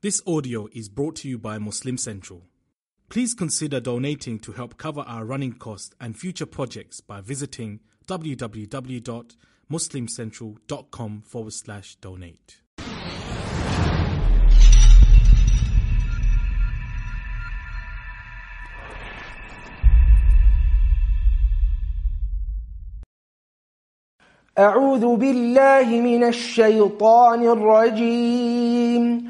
This audio is brought to you by Muslim Central. Please consider donating to help cover our running costs and future projects by visiting www.muslimcentral.com forward slash donate. أعوذ بالله من الشيطان الرجيم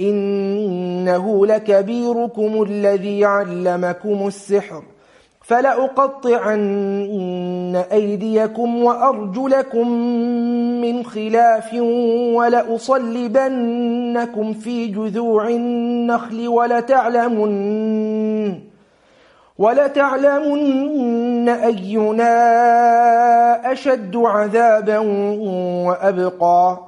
إنه لكبيركم الذي علمكم السحر فلأقطعن أيديكم وأرجلكم من خلاف ولأصلبنكم في جذوع النخل ولتعلمن ولتعلمن أينا أشد عذابا وأبقى.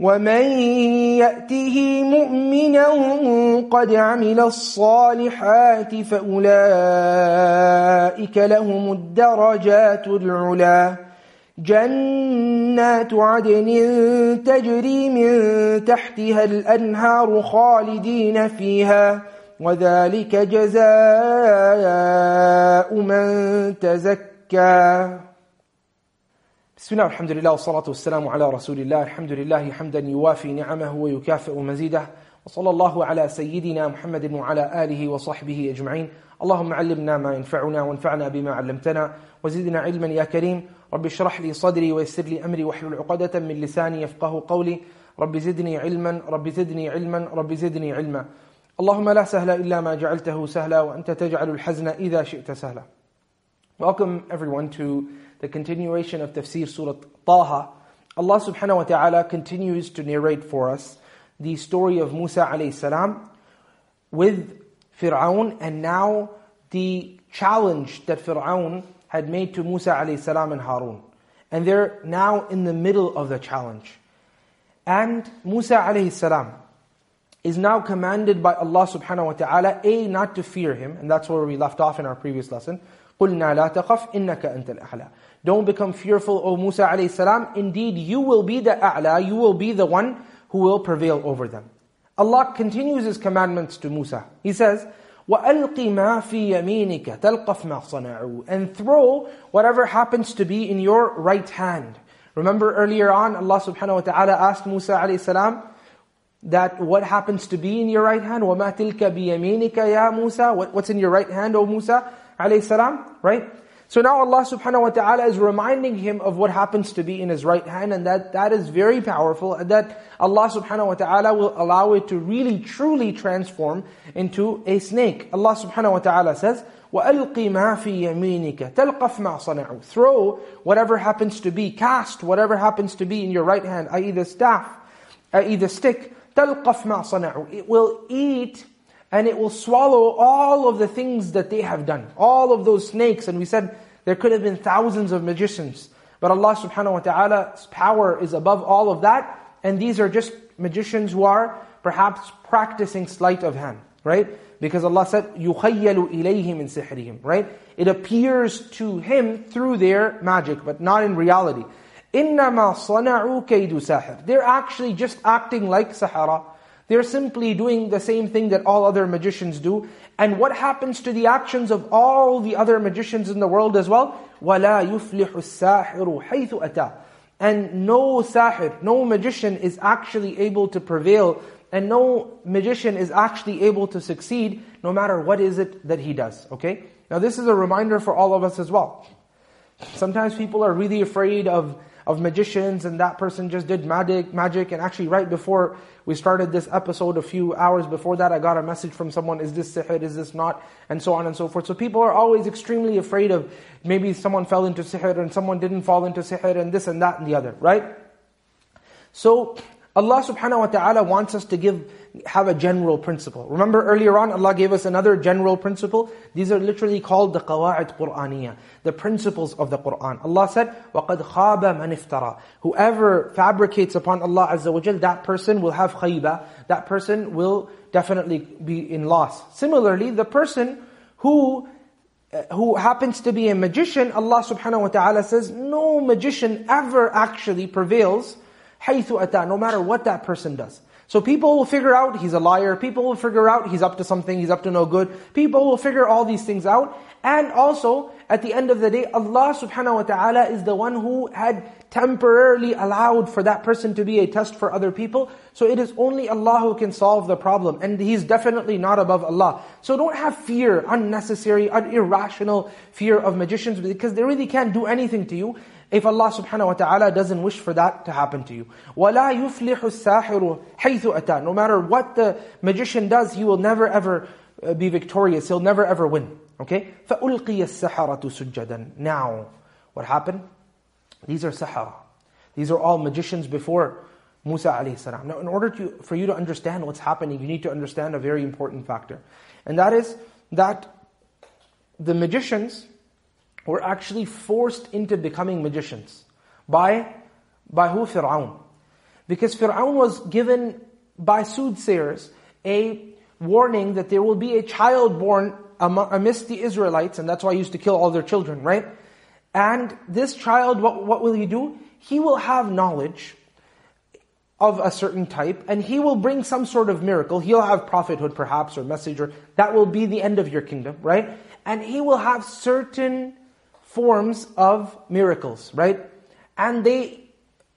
ومن يأته مؤمنا قد عمل الصالحات فأولئك لهم الدرجات العلا جنات عدن تجري من تحتها الأنهار خالدين فيها. وذلك جزاء من تزكى. بسم الله والحمد لله والصلاة والسلام على رسول الله. الحمد لله حمدا يوافي نعمه ويكافئ مزيده. وصلى الله على سيدنا محمد وعلى آله وصحبه أجمعين. اللهم علمنا ما ينفعنا وانفعنا بما علمتنا. وزدنا علما يا كريم. رب اشرح لي صدري ويسر لي أمري واحلل عقدة من لساني يفقه قولي. رب زدني علما رب زدني علما رب زدني علما. اللهم لا سهل إلا ما جعلته سهلا وأنت تجعل الحزن إذا شئت سهلا. Welcome everyone to the continuation of Tafsir Surah Taha. Allah subhanahu wa ta'ala continues to narrate for us the story of Musa alayhi salam with Fir'aun and now the challenge that Fir'aun had made to Musa alayhi salam and Harun. And they're now in the middle of the challenge. And Musa alayhi salam is now commanded by Allah subhanahu wa ta'ala, A, not to fear him, and that's where we left off in our previous lesson. قُلْنَا لَا تَخَفْ إِنَّكَ أَنْتَ الْأَعْلَى Don't become fearful, O Musa alayhi salam. Indeed, you will be the a'la, you will be the one who will prevail over them. Allah continues His commandments to Musa. He says, وَأَلْقِ مَا فِي يَمِينِكَ تَلْقَفْ مَا صَنَعُوا And throw whatever happens to be in your right hand. Remember earlier on, Allah subhanahu wa ta'ala asked Musa alayhi salam, that what happens to be in your right hand, وَمَا تِلْكَ بِيَمِينِكَ يَا Musa what, What's in your right hand, O Musa alayhi salam, right? So now Allah subhanahu wa ta'ala is reminding him of what happens to be in his right hand and that that is very powerful and that Allah subhanahu wa ta'ala will allow it to really truly transform into a snake. Allah subhanahu wa ta'ala says, وَأَلْقِ مَا فِي يَمِينِكَ تَلْقَفْ مَا صَنَعُوا Throw whatever happens to be, cast whatever happens to be in your right hand, i.e. the staff, i.e. the stick, تَلْقَفْ مَا صَنَعُوا It will eat and it will swallow all of the things that they have done. All of those snakes. And we said there could have been thousands of magicians. But Allah subhanahu wa ta'ala's power is above all of that. And these are just magicians who are perhaps practicing sleight of hand. Right? Because Allah said, يُخَيَّلُ إِلَيْهِ مِنْ سِحْرِهِمْ Right? It appears to him through their magic, but not in reality. إِنَّمَا صَنَعُوا كَيْدُ سَاحِرٍ They're actually just acting like sahara. They're simply doing the same thing that all other magicians do. And what happens to the actions of all the other magicians in the world as well? وَلَا يُفْلِحُ السَّاحِرُ حَيْثُ أَتَى And no sahir, no magician is actually able to prevail and no magician is actually able to succeed no matter what is it that he does. Okay? Now this is a reminder for all of us as well. Sometimes people are really afraid of of magicians and that person just did magic, magic. And actually right before we started this episode, a few hours before that, I got a message from someone, is this sihr, is this not? And so on and so forth. So people are always extremely afraid of maybe someone fell into sihr and someone didn't fall into sihr and this and that and the other, right? So Allah subhanahu wa ta'ala wants us to give have a general principle. Remember earlier on, Allah gave us another general principle. These are literally called the qawa'id Qur'aniyah, the principles of the Qur'an. Allah said, وَقَدْ خَابَ مَنِ افْتَرَى Whoever fabricates upon Allah Azza wa Jal, that person will have khayba, that person will definitely be in loss. Similarly, the person who uh, who happens to be a magician, Allah subhanahu wa ta'ala says, no magician ever actually prevails, حَيْثُ أَتَى, no matter what that person does. So people will figure out he's a liar. People will figure out he's up to something, he's up to no good. People will figure all these things out. And also, at the end of the day, Allah subhanahu wa ta'ala is the one who had temporarily allowed for that person to be a test for other people. So it is only Allah who can solve the problem. And He's definitely not above Allah. So don't have fear, unnecessary, irrational fear of magicians because they really can't do anything to you if Allah subhanahu wa ta'ala doesn't wish for that to happen to you. وَلَا يُفْلِحُ السَّاحِرُ حَيْثُ أَتَى No matter what the magician does, he will never ever uh, be victorious. He'll never ever win. Okay? فَأُلْقِيَ السَّحَرَةُ سُجَّدًا Now, what happened? These are sahara. These are all magicians before Musa alayhi salam. Now, in order to, for you to understand what's happening, you need to understand a very important factor. And that is that the magicians were actually forced into becoming magicians. By, by who? Fir'aun. Because Fir'aun was given by soothsayers a warning that there will be a child born amidst the Israelites, and that's why he used to kill all their children, right? And this child, what, what will he do? He will have knowledge of a certain type, and he will bring some sort of miracle. He'll have prophethood perhaps, or messenger. That will be the end of your kingdom, right? And he will have certain forms of miracles, right? And they,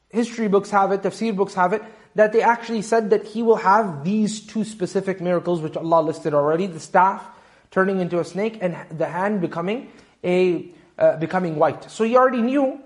history books have it, tafsir books have it, that they actually said that he will have these two specific miracles which Allah listed already, the staff turning into a snake and the hand becoming a uh, becoming white. So he already knew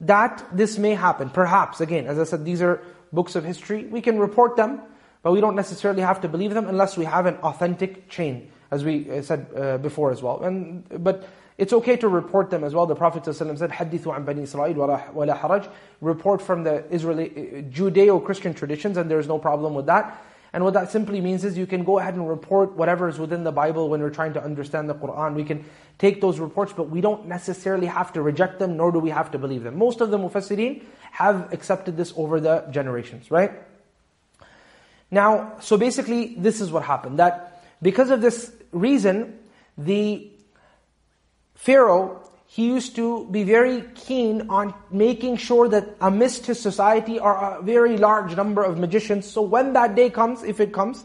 that this may happen. Perhaps, again, as I said, these are books of history. We can report them, but we don't necessarily have to believe them unless we have an authentic chain, as we uh, said uh, before as well. And But it's okay to report them as well. The Prophet ﷺ said, "Hadithu an bani Israel wa la haraj." Report from the Israeli uh, Judeo-Christian traditions, and there's no problem with that. And what that simply means is you can go ahead and report whatever is within the Bible when we're trying to understand the Quran. We can take those reports, but we don't necessarily have to reject them, nor do we have to believe them. Most of the Mufassirin have accepted this over the generations, right? Now, so basically, this is what happened. That because of this reason, the Pharaoh, he used to be very keen on making sure that amidst his society are a very large number of magicians. So when that day comes, if it comes,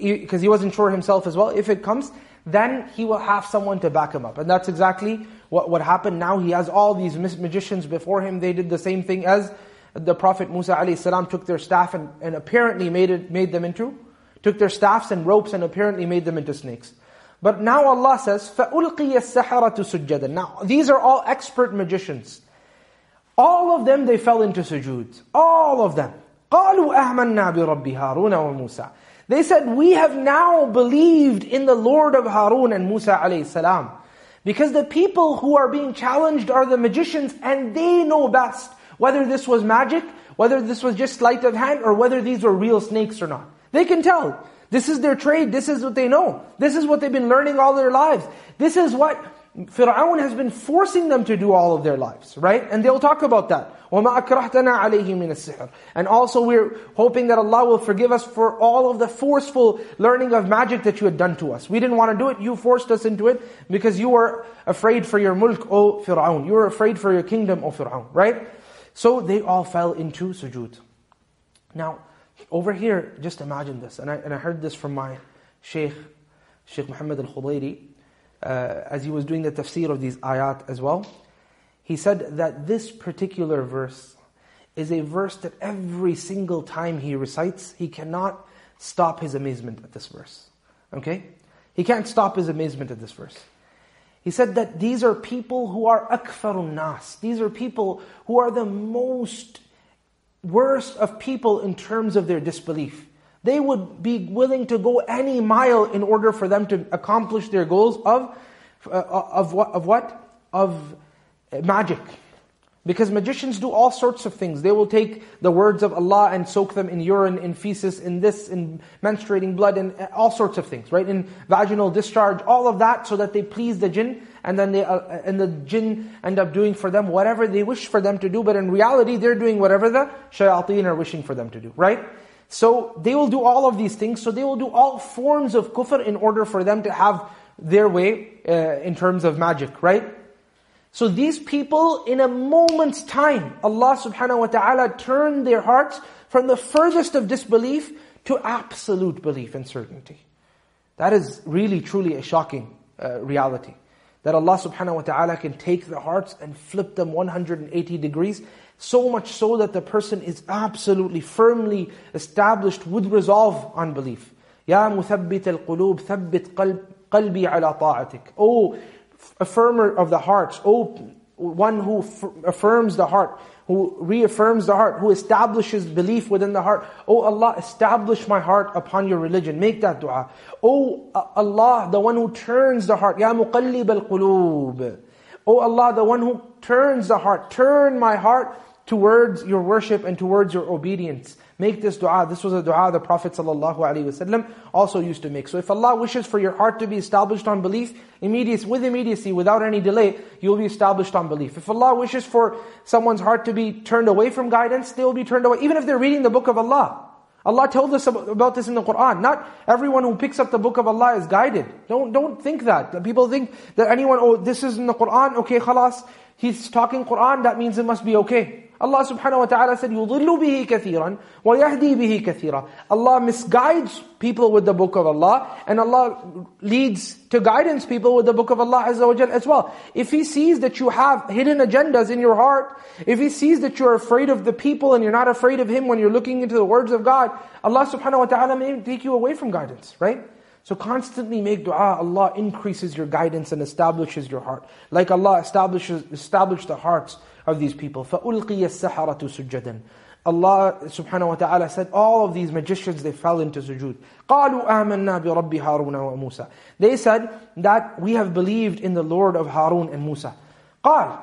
because he wasn't sure himself as well, if it comes, then he will have someone to back him up. And that's exactly what, what happened. Now he has all these magicians before him. They did the same thing as the Prophet Musa a.s. took their staff and, and apparently made, it, made them into, took their staffs and ropes and apparently made them into snakes. But now Allah says, فَأُلْقِيَ السَّحَرَةُ سُجَّدًا Now, these are all expert magicians. All of them, they fell into sujood. All of them. قَالُوا أَهْمَنَّا بِرَبِّ هَارُونَ وَمُوسَى They said, we have now believed in the Lord of Harun and Musa alayhi salam. Because the people who are being challenged are the magicians and they know best whether this was magic, whether this was just sleight of hand, or whether these were real snakes or not. They can tell. This is their trade. This is what they know. This is what they've been learning all their lives. This is what Fir'aun has been forcing them to do all of their lives, right? And they'll talk about that. وَمَا أَكْرَهْتَنَا عَلَيْهِ مِنَ السِّحْرِ And also we're hoping that Allah will forgive us for all of the forceful learning of magic that you had done to us. We didn't want to do it, you forced us into it because you were afraid for your mulk, O Fir'aun. You were afraid for your kingdom, O Fir'aun, right? So they all fell into sujood. Now, over here, just imagine this, and I, and I heard this from my Sheikh, Sheikh Muhammad al-Khudayri, uh, as he was doing the tafsir of these ayat as well. He said that this particular verse is a verse that every single time he recites, he cannot stop his amazement at this verse. Okay? He can't stop his amazement at this verse. He said that these are people who are akfarun nas. These are people who are the most worst of people in terms of their disbelief. They would be willing to go any mile in order for them to accomplish their goals of, uh, of, what, of what? Of magic. Because magicians do all sorts of things. They will take the words of Allah and soak them in urine, in feces, in this, in menstruating blood, and all sorts of things, right? In vaginal discharge, all of that so that they please the jinn, and then they, uh, and the jinn end up doing for them whatever they wish for them to do, but in reality they're doing whatever the shayateen are wishing for them to do, right? So they will do all of these things, so they will do all forms of kufr in order for them to have their way uh, in terms of magic, right? So these people, in a moment's time, Allah subhanahu wa ta'ala turned their hearts from the furthest of disbelief to absolute belief and certainty. That is really, truly a shocking uh, reality. That Allah subhanahu wa ta'ala can take the hearts and flip them 180 degrees, so much so that the person is absolutely firmly established with resolve on belief. Ya muthabbit al-qulub, thabbit qalbi ala ta'atik. Oh, affirmer of the hearts, oh, one who affirms the heart, who reaffirms the heart, who establishes belief within the heart. Oh Allah, establish my heart upon your religion. Make that dua. Oh uh, Allah, the one who turns the heart. Ya muqallib al-qulub. Oh Allah, the one who turns the heart. Turn my heart towards your worship and towards your obedience. Make this dua. This was a dua the Prophet ﷺ also used to make. So if Allah wishes for your heart to be established on belief, immediate, with immediacy, without any delay, you'll be established on belief. If Allah wishes for someone's heart to be turned away from guidance, they will be turned away, even if they're reading the book of Allah. Allah told us about this in the Quran. Not everyone who picks up the book of Allah is guided. Don't, don't think that. People think that anyone, oh, this is in the Quran, okay, khalas, he's talking Quran, that means it must be okay. Allah subhanahu wa ta'ala said, يُضِلُّ بِهِ كَثِيرًا وَيَهْدِي بِهِ كَثِيرًا Allah misguides people with the book of Allah, and Allah leads to guidance people with the book of Allah Azza wa as well. If He sees that you have hidden agendas in your heart, if He sees that you're afraid of the people and you're not afraid of Him when you're looking into the words of God, Allah subhanahu wa ta'ala may take you away from guidance, right? So constantly make dua, Allah increases your guidance and establishes your heart. Like Allah establishes established the hearts of these people. فَأُلْقِيَ السَّحَرَةُ سُجَّدًا Allah subhanahu wa ta'ala said, all of these magicians, they fell into sujood. قَالُوا آمَنَّا بِرَبِّ هَارُونَ وَمُوسَى They said that we have believed in the Lord of Harun and Musa. قال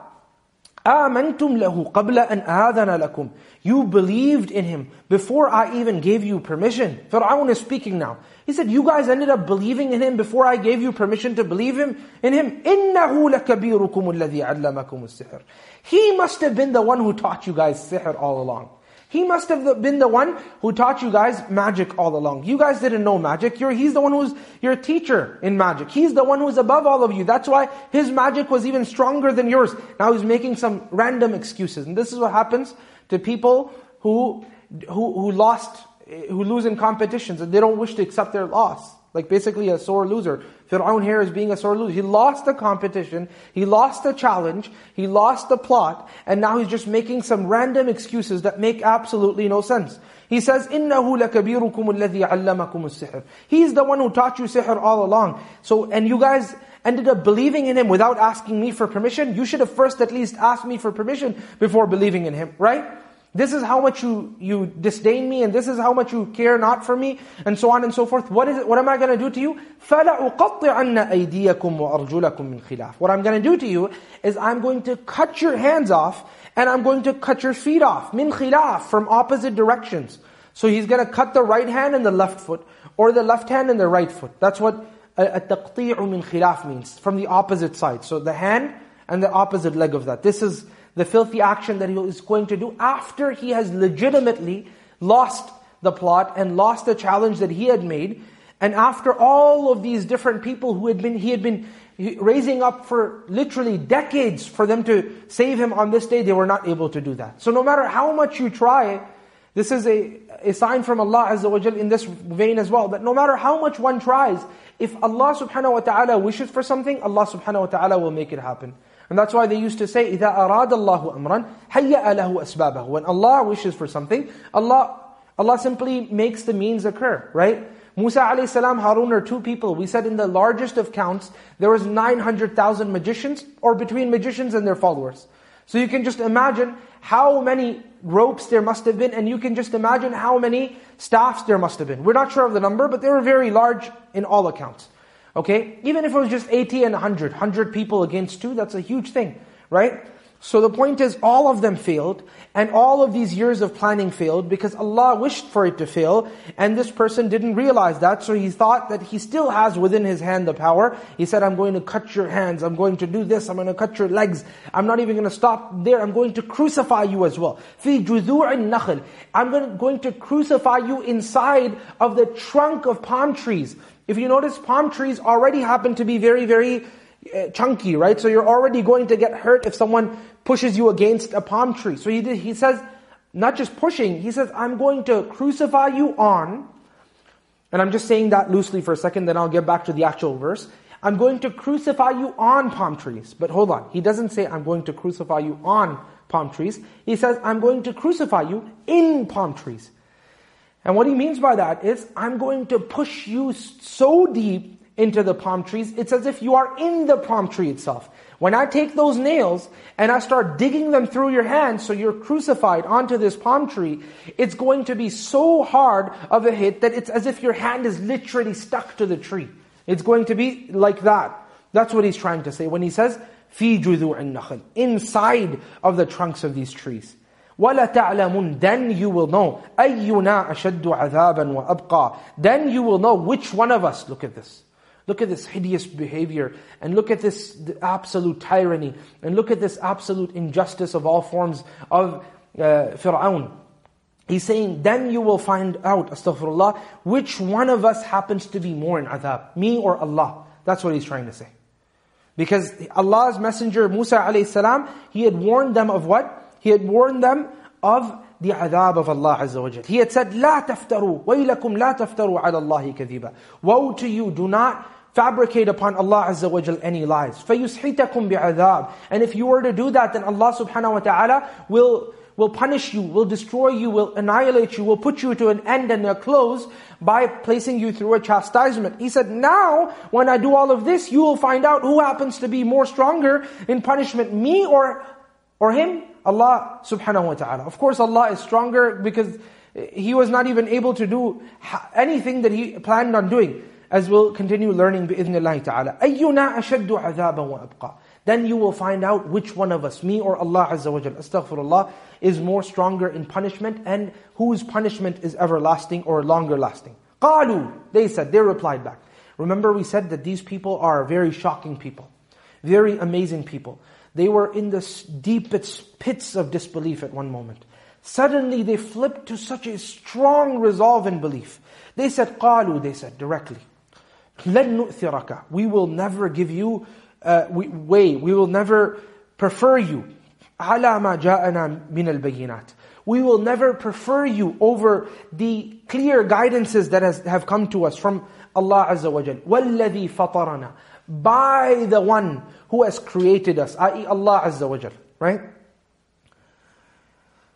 آمنتم له قبل أن آذن لكم You believed in him before I even gave you permission. Fir'aun is speaking now. He said, you guys ended up believing in him before I gave you permission to believe him in him. إِنَّهُ لَكَبِيرُكُمُ الَّذِي عَلَّمَكُمُ السِّحْرِ He must have been the one who taught you guys sihr all along. He must have been the one who taught you guys magic all along. You guys didn't know magic. You're, he's the one who's your teacher in magic. He's the one who's above all of you. That's why his magic was even stronger than yours. Now he's making some random excuses. And this is what happens to people who, who, who lost, who lose in competitions and they don't wish to accept their loss. Like basically a sore loser. Fir'aun here is being a sore loser. He lost the competition, he lost the challenge, he lost the plot, and now he's just making some random excuses that make absolutely no sense. He says, إِنَّهُ لَكَبِيرُكُمُ الَّذِي عَلَّمَكُمُ السِّحْرِ He's the one who taught you sihr all along. So, and you guys ended up believing in him without asking me for permission. You should have first at least asked me for permission before believing in him, right? This is how much you, you disdain me and this is how much you care not for me and so on and so forth. What is it? What am I going to do to you? فَلَأُقَطِّعَنَّ أَيْدِيَكُمْ وَأَرْجُلَكُمْ مِنْ خِلَافٍ What I'm going to do to you is I'm going to cut your hands off and I'm going to cut your feet off. Min khilaf, from opposite directions. So he's going to cut the right hand and the left foot, or the left hand and the right foot. That's what التقطيع من خلاف means, from the opposite side. So the hand and the opposite leg of that. This is the filthy action that he is going to do after he has legitimately lost the plot and lost the challenge that he had made. And after all of these different people who had been, he had been raising up for literally decades for them to save him on this day, they were not able to do that. So no matter how much you try, this is a, a sign from Allah Azza wa Jal in this vein as well, that no matter how much one tries, if Allah subhanahu wa ta'ala wishes for something, Allah subhanahu wa ta'ala will make it happen. And that's why they used to say, إِذَا أَرَادَ اللَّهُ أَمْرًا هَيَّأَ لَهُ أَسْبَابَهُ When Allah wishes for something, Allah, Allah simply makes the means occur, right? Musa alayhi salam, Harun are two people. We said in the largest of counts, there was 900,000 magicians, or between magicians and their followers. So you can just imagine how many ropes there must have been, and you can just imagine how many staffs there must have been. We're not sure of the number, but they were very large in all accounts. Okay? Even if it was just 80 and 100, 100 people against two, that's a huge thing, right? So the point is, all of them failed, and all of these years of planning failed because Allah wished for it to fail, and this person didn't realize that, so he thought that he still has within his hand the power. He said, I'm going to cut your hands, I'm going to do this, I'm going to cut your legs, I'm not even going to stop there, I'm going to crucify you as well. فِي جُذُوعِ النَّخْلِ I'm going to crucify you inside of the trunk of palm trees. If you notice, palm trees already happen to be very, very uh, chunky, right? So you're already going to get hurt if someone pushes you against a palm tree. So he, did, he says, not just pushing, he says, I'm going to crucify you on, and I'm just saying that loosely for a second, then I'll get back to the actual verse. I'm going to crucify you on palm trees. But hold on, he doesn't say, I'm going to crucify you on palm trees. He says, I'm going to crucify you in palm trees. And what he means by that is, I'm going to push you so deep into the palm trees, it's as if you are in the palm tree itself. When I take those nails and I start digging them through your hands so you're crucified onto this palm tree, it's going to be so hard of a hit that it's as if your hand is literally stuck to the tree. It's going to be like that. That's what he's trying to say when he says, fi judu al inside of the trunks of these trees. وَلَتَعْلَمُنْ Then you will know أَيُّنَا أَشَدُّ عَذَابًا وَأَبْقَى Then you will know which one of us, look at this. Look at this hideous behavior and look at this absolute tyranny and look at this absolute injustice of all forms of uh, Fir'aun. He's saying, then you will find out, astaghfirullah, which one of us happens to be more in adhab, me or Allah. That's what he's trying to say. Because Allah's messenger, Musa alayhi salam, he had warned them of what? He had warned them of the adhab of Allah Azza wa Jal. He had said, لا تفتروا ويلكم لا تفتروا على الله كذبا. Woe to you, do not fabricate upon Allah Azza wa Jal any lies. فَيُسْحِتَكُمْ بِعَذَابٍ And if you were to do that, then Allah subhanahu wa ta'ala will, will punish you, will destroy you, will annihilate you, will put you to an end and a close by placing you through a chastisement. He said, now, when I do all of this, you will find out who happens to be more stronger in punishment, me or or him. Allah subhanahu wa ta'ala. Of course Allah is stronger because He was not even able to do anything that He planned on doing. As we'll continue learning بإذن الله ta'ala. أَيُّنَا أَشَدُّ عَذَابًا وَأَبْقَى Then you will find out which one of us, me or Allah Azza wa Jal, astaghfirullah, is more stronger in punishment and whose punishment is everlasting or longer lasting. قَالُوا They said, they replied back. Remember we said that these people are very shocking people. Very amazing people. They were in the deepest pits of disbelief at one moment. Suddenly they flipped to such a strong resolve in belief. They said, قَالُوا They said directly, لَن نُؤْثِرَكَ We will never give you uh, way. We will never prefer you. عَلَى مَا جَاءَنَا مِنَ الْبَيِّنَاتِ We will never prefer you over the clear guidances that has, have come to us from Allah Azza wa Jal. وَالَّذِي فَطَرَنَا By the one who has created us, i.e. Allah Azza wa Jal, right?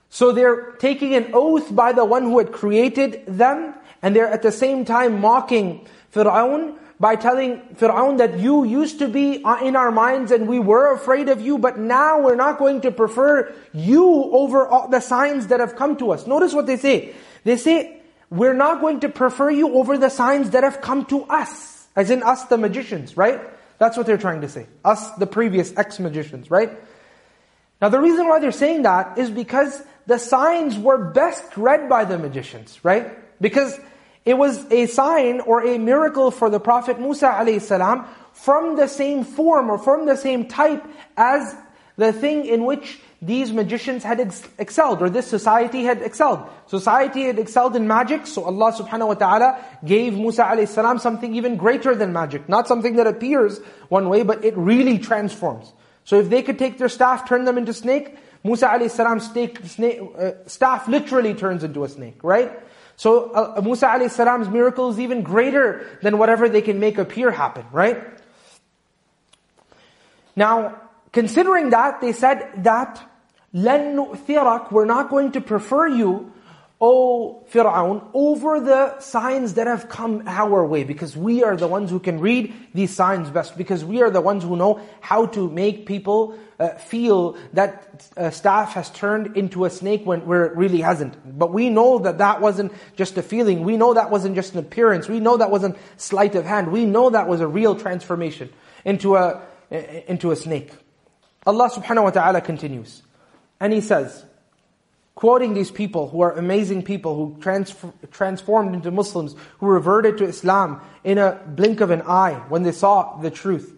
So they're taking an oath by the one who had created them, and they're at the same time mocking Fir'aun by telling Fir'aun that you used to be in our minds and we were afraid of you, but now we're not going to prefer you over all the signs that have come to us. Notice what they say. They say, we're not going to prefer you over the signs that have come to us. As in us, the magicians, right? That's what they're trying to say. Us, the previous ex-magicians, right? Now the reason why they're saying that is because the signs were best read by the magicians, right? Because It was a sign or a miracle for the Prophet Musa salam from the same form or from the same type as the thing in which these magicians had ex excelled, or this society had excelled. Society had excelled in magic, so Allah subhanahu wa ta'ala gave Musa alayhi salam something even greater than magic. Not something that appears one way, but it really transforms. So if they could take their staff, turn them into snake, Musa alayhi salam's snake, snake, uh, staff literally turns into a snake, right? So uh, Musa alayhi salam's miracle is even greater than whatever they can make appear happen, right? Now, considering that, they said that لَن نُؤْثِرَكَ We're not going to prefer you, O Fir'aun, over the signs that have come our way. Because we are the ones who can read these signs best. Because we are the ones who know how to make people uh, feel that a staff has turned into a snake when, where it really hasn't. But we know that that wasn't just a feeling. We know that wasn't just an appearance. We know that wasn't sleight of hand. We know that was a real transformation into a, into a snake. Allah subhanahu wa ta'ala continues. And He says, quoting these people who are amazing people who transformed into Muslims, who reverted to Islam in a blink of an eye when they saw the truth.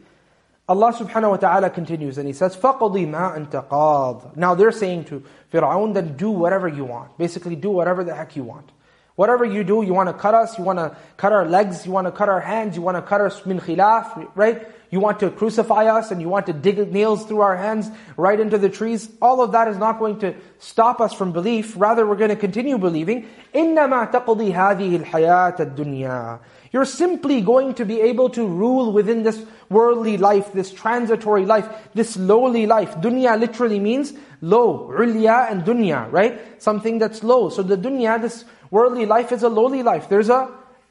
Allah subhanahu wa ta'ala continues and He says, فَقَضِي مَا أَنْتَ قَاض Now they're saying to Fir'aun, then do whatever you want. Basically do whatever the heck you want. Whatever you do, you want to cut us, you want to cut our legs, you want to cut our hands, you want to cut us min khilaf, right? You want to crucify us and you want to dig nails through our hands right into the trees. All of that is not going to stop us from belief. Rather, we're going to continue believing. إِنَّمَا تَقْضِي هَذِهِ الْحَيَاةَ الدُّنْيَا you're simply going to be able to rule within this worldly life, this transitory life, this lowly life. Dunya literally means low, ulya and dunya, right? Something that's low. So the dunya, this worldly life is a lowly life. There's a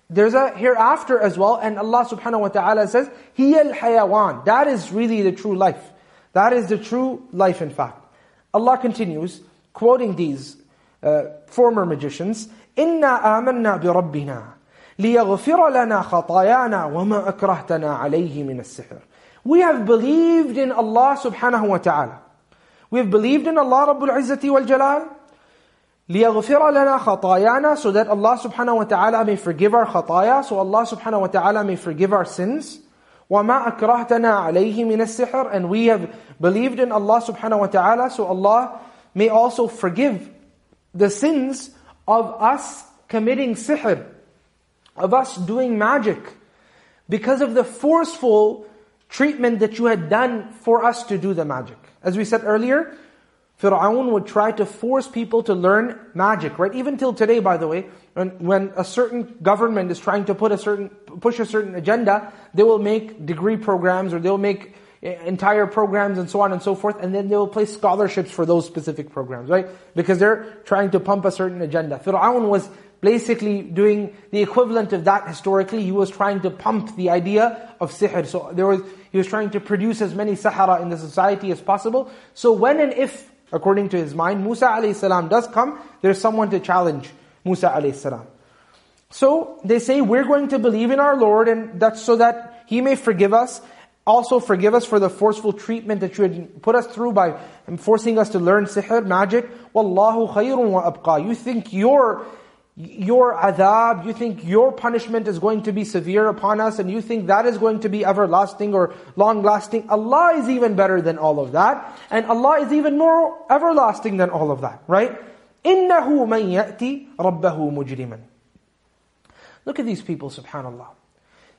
there's a hereafter as well, and Allah subhanahu wa ta'ala says, Hiya hayawan." That is really the true life. That is the true life in fact. Allah continues, quoting these uh, former magicians, Inna amanna bi rabbina. لِيَغْفِرَ لَنَا خَطَايَانَا وَمَا أَكْرَهْتَنَا عَلَيْهِ مِنَ السِّحْرِ We have believed in Allah subhanahu wa ta'ala. We have believed in Allah Rabbul Izzati wal Jalal. لِيَغْفِرَ لَنَا خَطَايَانَا So that Allah subhanahu wa ta'ala may forgive our khataya, so Allah subhanahu wa ta'ala may forgive our sins. وَمَا أَكْرَهْتَنَا عَلَيْهِ مِنَ السِّحْرِ And we have believed in Allah subhanahu wa ta'ala, so Allah may also forgive the sins of us committing sihr, of us doing magic, because of the forceful treatment that you had done for us to do the magic. As we said earlier, Fir'aun would try to force people to learn magic, right? Even till today, by the way, when, when a certain government is trying to put a certain, push a certain agenda, they will make degree programs or they'll make eh, entire programs and so on and so forth, and then they will place scholarships for those specific programs, right? Because they're trying to pump a certain agenda. Fir'aun was basically doing the equivalent of that historically. He was trying to pump the idea of sihr. So there was, he was trying to produce as many sahara in the society as possible. So when and if according to his mind, Musa a.s. does come, there's someone to challenge Musa a.s. So they say, we're going to believe in our Lord and that's so that He may forgive us. Also forgive us for the forceful treatment that you had put us through by forcing us to learn sihr, magic. Wallahu khayrun wa abqa. You think your your adhab, you think your punishment is going to be severe upon us and you think that is going to be everlasting or long lasting. Allah is even better than all of that. And Allah is even more everlasting than all of that, right? إِنَّهُ مَنْ يَأْتِي رَبَّهُ مُجْرِمًا Look at these people, subhanAllah.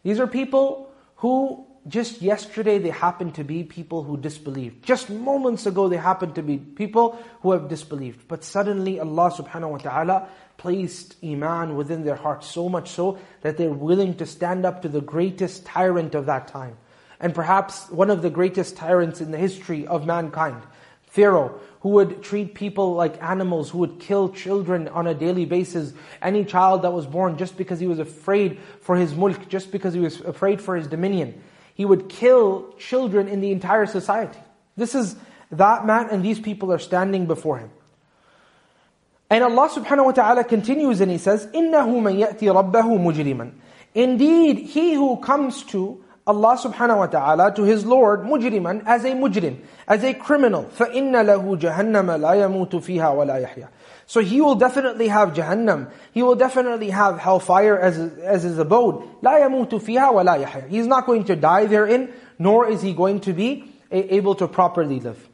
These are people who just yesterday they happened to be people who disbelieved. Just moments ago they happened to be people who have disbelieved. But suddenly Allah subhanahu wa ta'ala placed Iman within their hearts so much so that they're willing to stand up to the greatest tyrant of that time. And perhaps one of the greatest tyrants in the history of mankind, Pharaoh, who would treat people like animals, who would kill children on a daily basis. Any child that was born just because he was afraid for his mulk, just because he was afraid for his dominion. He would kill children in the entire society. This is that man and these people are standing before him. And Allah subhanahu wa ta'ala continues and He says, إِنَّهُ مَنْ يَأْتِ رَبَّهُ مُجْرِمًا Indeed, he who comes to Allah subhanahu wa ta'ala to his Lord mujriman as a mujrim, as a criminal. فَإِنَّ لَهُ جَهَنَّمَ لَا يَمُوتُ فِيهَا وَلَا يَحْيَى So he will definitely have Jahannam. He will definitely have hellfire as, as his abode. لَا يَمُوتُ فِيهَا وَلَا يَحْيَى He's not going to die therein, nor is he going to be able to properly live.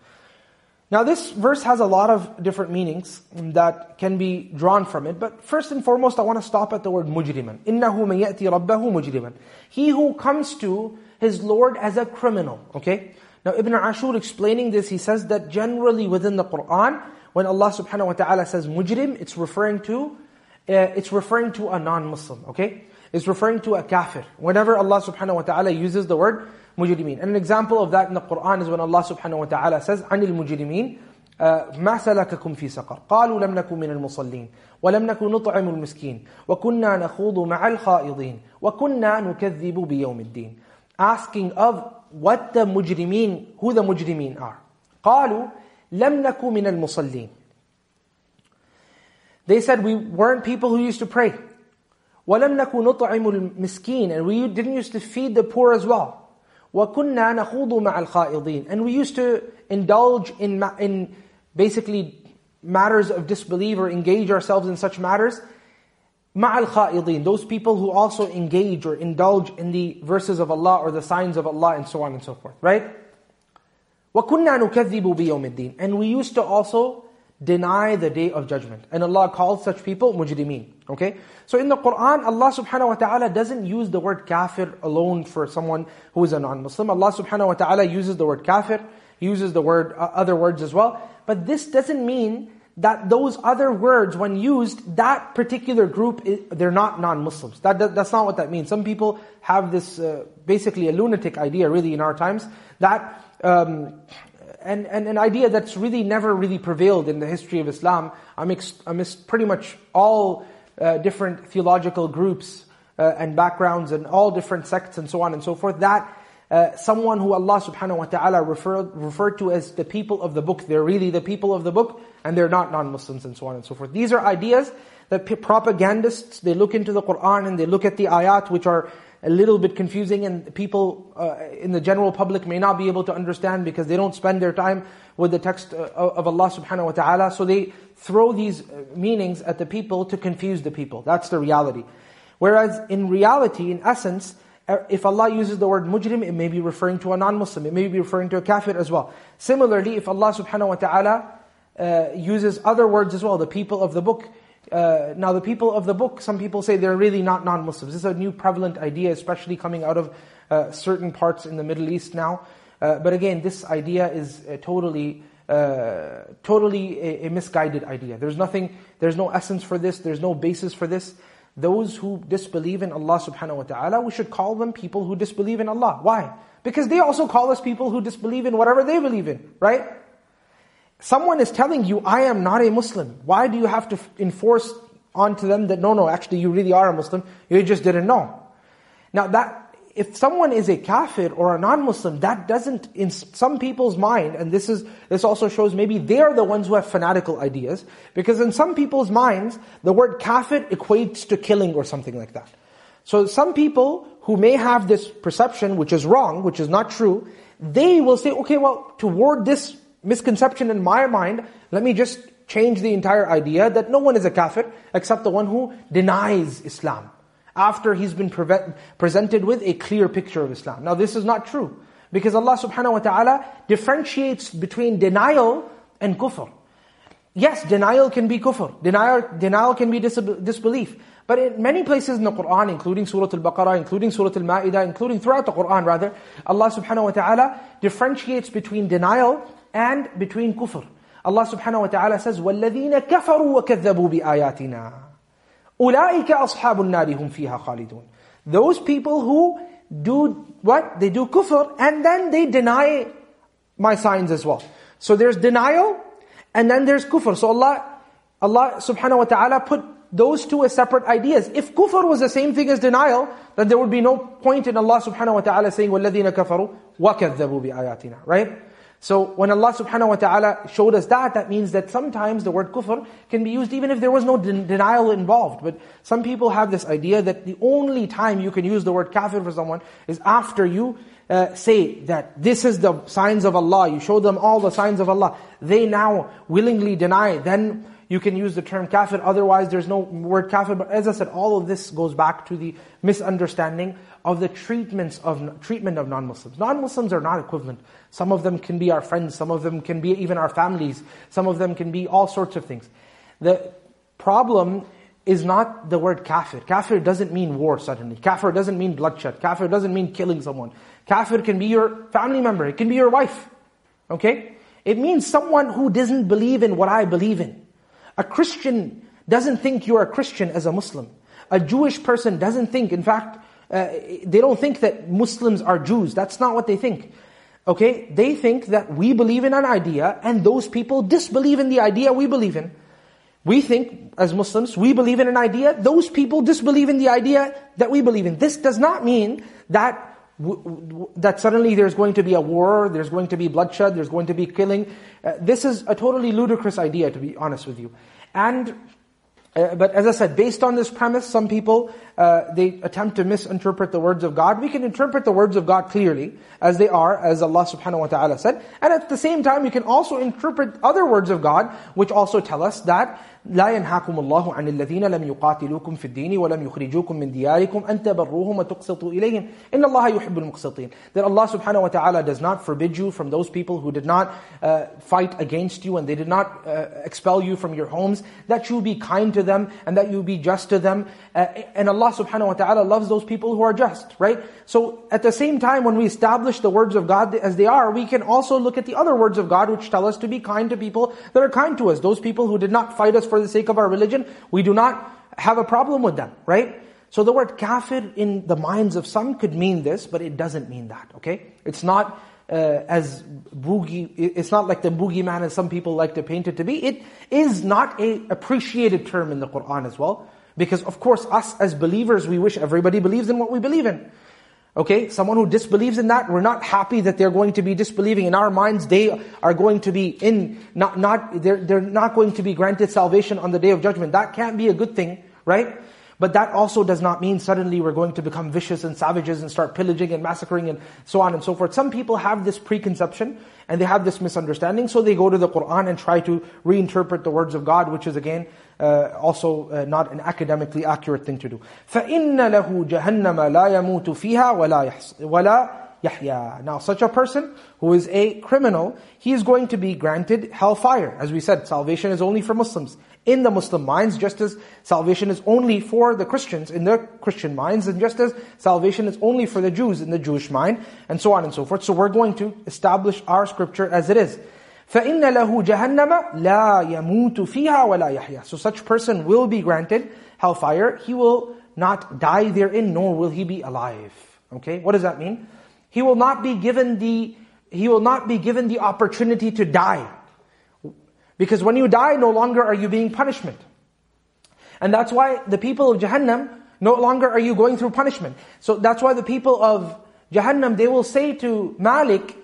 Now this verse has a lot of different meanings that can be drawn from it, but first and foremost I want to stop at the word mujriman. إِنَّهُ مَن يَأْتِي رَبَّهُ مُجْرِمًا He who comes to his Lord as a criminal, okay? Now Ibn Ashur explaining this, he says that generally within the Qur'an, when Allah subhanahu wa ta'ala says mujrim, it's referring to, uh, it's referring to a non-Muslim, okay? It's referring to a kafir. Whenever Allah subhanahu wa ta'ala uses the word mujrimeen. And an example of that in the Qur'an is when Allah subhanahu wa ta'ala says, عَنِ الْمُجْرِمِينَ ما سلككم في سقر قالوا لم نكن من المصلين ولم نكن نطعم المسكين وكنا نخوض مع الخائضين وكنا نكذب بيوم الدين asking of what the mujrimeen who the mujrimeen are قالوا لم نكن من المصلين they said we weren't people who used to pray ولم نكن نطعم المسكين and we didn't used to feed the poor as well وَكُنَّا نَخُوضُ مَعَ الْخَائِضِينَ And we used to indulge in, in basically matters of disbelief or engage ourselves in such matters. مَعَ الْخَائِضِينَ Those people who also engage or indulge in the verses of Allah or the signs of Allah and so on and so forth. Right? وَكُنَّا نُكَذِّبُ بِيَوْمِ الدِّينِ And we used to also deny the day of judgment. And Allah calls such people mujrimeen. Okay? So in the Qur'an, Allah subhanahu wa ta'ala doesn't use the word kafir alone for someone who is a non-Muslim. Allah subhanahu wa ta'ala uses the word kafir, uses the word, uh, other words as well. But this doesn't mean that those other words, when used, that particular group, they're not non-Muslims. That, that, that's not what that means. Some people have this, uh, basically a lunatic idea really in our times, that um, and, and an idea that's really never really prevailed in the history of Islam amidst, amidst pretty much all uh, different theological groups uh, and backgrounds and all different sects and so on and so forth, that uh, someone who Allah subhanahu wa ta'ala referred, referred to as the people of the book, they're really the people of the book, and they're not non-Muslims and so on and so forth. These are ideas that propagandists, they look into the Qur'an and they look at the ayat which are a little bit confusing and people uh, in the general public may not be able to understand because they don't spend their time with the text uh, of Allah subhanahu wa ta'ala. So they throw these uh, meanings at the people to confuse the people. That's the reality. Whereas in reality, in essence, uh, if Allah uses the word mujrim, it may be referring to a non-Muslim. It may be referring to a kafir as well. Similarly, if Allah subhanahu wa ta'ala uh, uses other words as well, the people of the book, uh, now the people of the book, some people say they're really not non-Muslims. This is a new prevalent idea, especially coming out of uh, certain parts in the Middle East now. Uh, but again, this idea is totally, uh, totally a, a, misguided idea. There's nothing, there's no essence for this, there's no basis for this. Those who disbelieve in Allah subhanahu wa ta'ala, we should call them people who disbelieve in Allah. Why? Because they also call us people who disbelieve in whatever they believe in, right? Someone is telling you, I am not a Muslim. Why do you have to enforce onto them that, no, no, actually you really are a Muslim, you just didn't know. Now that, if someone is a kafir or a non-Muslim, that doesn't, in some people's mind, and this is this also shows maybe they are the ones who have fanatical ideas, because in some people's minds, the word kafir equates to killing or something like that. So some people who may have this perception, which is wrong, which is not true, they will say, okay, well, toward this misconception in my mind, let me just change the entire idea that no one is a kafir except the one who denies Islam. After he's been presented with a clear picture of Islam. Now this is not true. Because Allah subhanahu wa ta'ala differentiates between denial and kufr. Yes, denial can be kufr. Denial, denial can be disbelief. But in many places in the Qur'an, including Surah Al-Baqarah, including Surah Al-Ma'idah, including throughout the Qur'an rather, Allah subhanahu wa ta'ala differentiates between denial and between kufr. Allah subhanahu wa ta'ala says, وَالَّذِينَ كَفَرُوا وَكَذَّبُوا بِآيَاتِنَا أُولَٰئِكَ أَصْحَابُ النَّارِ هُمْ فِيهَا خَالِدُونَ Those people who do what? They do kufr and then they deny my signs as well. So there's denial and then there's kufr. So Allah, Allah subhanahu wa ta'ala put those two as separate ideas. If kufr was the same thing as denial, then there would be no point in Allah subhanahu wa ta'ala saying, وَالَّذِينَ كَفَرُوا وَكَذَّبُوا بِآيَاتِنَا Right? So when Allah subhanahu wa ta'ala showed us that, that means that sometimes the word kufr can be used even if there was no den- denial involved. But some people have this idea that the only time you can use the word kafir for someone is after you uh, say that this is the signs of Allah, you show them all the signs of Allah. They now willingly deny, then you can use the term kafir, otherwise there's no word kafir. But as I said, all of this goes back to the misunderstanding of the treatments of treatment of non-Muslims. Non-Muslims are not equivalent. Some of them can be our friends, some of them can be even our families, some of them can be all sorts of things. The problem is not the word kafir. Kafir doesn't mean war suddenly. Kafir doesn't mean bloodshed. Kafir doesn't mean killing someone. Kafir can be your family member. It can be your wife. Okay? It means someone who doesn't believe in what I believe in. A Christian doesn't think you're a Christian as a Muslim. A Jewish person doesn't think, in fact, uh, they don't think that Muslims are Jews. That's not what they think. Okay? They think that we believe in an idea and those people disbelieve in the idea we believe in. We think, as Muslims, we believe in an idea, those people disbelieve in the idea that we believe in. This does not mean that that suddenly there's going to be a war, there's going to be bloodshed, there's going to be killing. Uh, this is a totally ludicrous idea, to be honest with you. And uh, but as I said, based on this premise, some people, uh, they attempt to misinterpret the words of God. We can interpret the words of God clearly, as they are, as Allah subhanahu wa ta'ala said. And at the same time, we can also interpret other words of God, which also tell us that لا ينهاكم الله عن الذين لم يقاتلوكم في الدين ولم يخرجوكم من دياركم أن تبروهم وتقسطوا إليهم إن الله يحب المقسطين That Allah subhanahu wa ta'ala does not forbid you from those people who did not uh, fight against you and they did not uh, expel you from your homes, that you be kind to them and that you be just to them. Uh, and Allah subhanahu wa ta'ala loves those people who are just, right? So at the same time when we establish the words of God as they are, we can also look at the other words of God which tell us to be kind to people that are kind to us. Those people who did not fight us for the sake of our religion, we do not have a problem with them, right? So the word kafir in the minds of some could mean this, but it doesn't mean that, okay? It's not uh, as boogie, it's not like the boogeyman as some people like to paint it to be. It is not a appreciated term in the Qur'an as well. Because of course us as believers, we wish everybody believes in what we believe in. Okay, someone who disbelieves in that, we're not happy that they're going to be disbelieving. In our minds, they are going to be in, not, not, they're, they're not going to be granted salvation on the day of judgment. That can't be a good thing, right? But that also does not mean suddenly we're going to become vicious and savages and start pillaging and massacring and so on and so forth. Some people have this preconception and they have this misunderstanding, so they go to the Qur'an and try to reinterpret the words of God, which is again, uh, also uh, not an academically accurate thing to do. فَإِنَّ لَهُ جَهَنَّمَ لَا يَمُوتُ فِيهَا وَلَا, ولا Yahya. Now such a person who is a criminal, he is going to be granted hellfire. As we said, salvation is only for Muslims. In the Muslim minds, just as salvation is only for the Christians in their Christian minds, and just as salvation is only for the Jews in the Jewish mind, and so on and so forth. So we're going to establish our scripture as it is. فَإِنَّ لَهُ جَهَنَّمَ لَا يَمُوتُ فِيهَا وَلَا يَحْيَا So such person will be granted hellfire. He will not die therein, nor will he be alive. Okay, what does that mean? He will not be given the, he will not be given the opportunity to die. Because when you die, no longer are you being punishment. And that's why the people of Jahannam, no longer are you going through punishment. So that's why the people of Jahannam, they will say to Malik,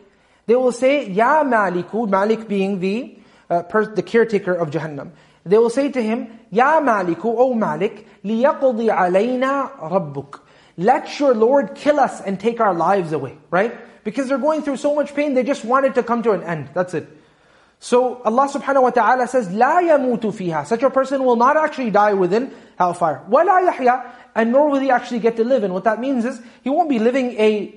they will say, Ya Maliku, Malik being the, uh, the caretaker of Jahannam. They will say to him, Ya Maliku, O Malik, لِيَقْضِي عَلَيْنَا رَبُّكَ let your Lord kill us and take our lives away, right? Because they're going through so much pain, they just want it to come to an end. That's it. So Allah subhanahu wa ta'ala says, لا يموت فيها. Such a person will not actually die within hellfire. ولا يحيا. And nor will he actually get to live. And what that means is, he won't be living a,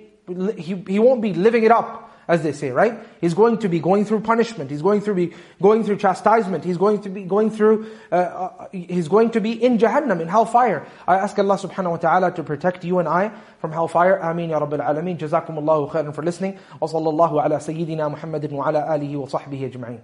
he, he won't be living it up as they say, right? He's going to be going through punishment. He's going through be going through chastisement. He's going to be going through. Uh, uh, he's going to be in Jahannam, in hellfire. I ask Allah Subhanahu wa Taala to protect you and I from hellfire. Ameen ya Rabbi Rabbil Alameen. Jazakumullahu khairan for listening. Wa sallallahu ala Sayyidina Muhammadin wa ala alihi wa sahbihi ajma'in.